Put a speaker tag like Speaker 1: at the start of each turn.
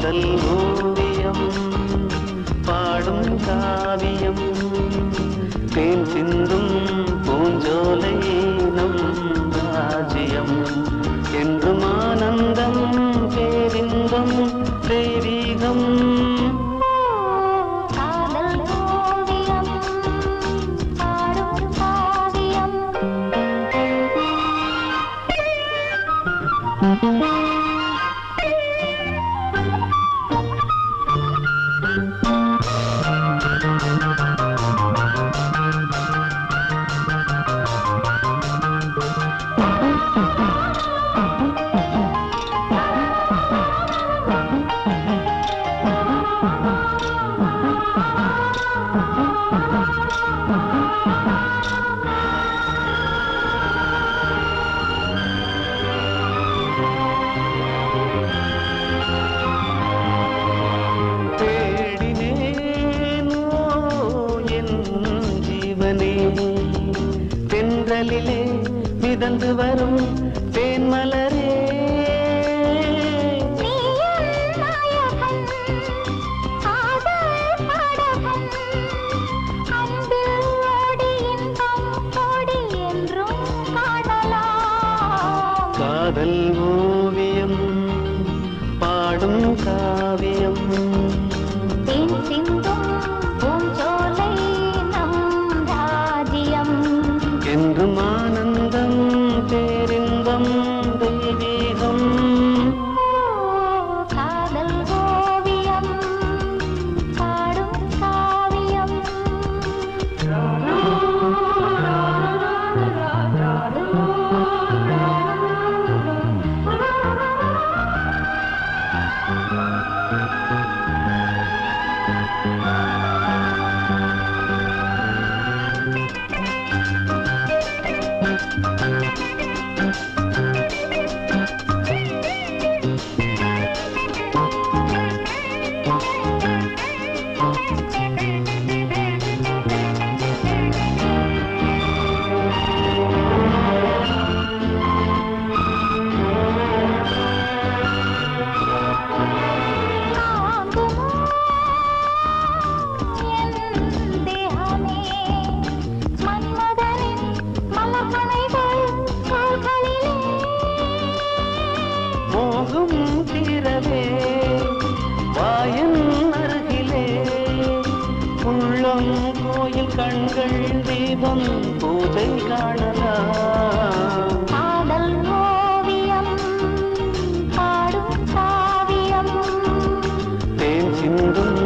Speaker 1: காதல் ஓவியம் பாடும் காவியம். தேன் சிந்தும் பூஞ்சோலை நம் ராஜ்யம் என்றும் ஆனந்தம் பேரின்பம் தெய்வீகம் தென்றலிலே மிதந்து வரும் தேன்மலரே.
Speaker 2: காதல்
Speaker 1: ஓவியம் பாடும் காவியம். என்றும்
Speaker 2: சிறவே வாயன் அருகிலே உள்ளம் கோயில் கண்கள் தீபம்
Speaker 1: பூஜை காணலாம். பாடல் ஓவியம் பாடும் காவியம். தேன் சிந்தும்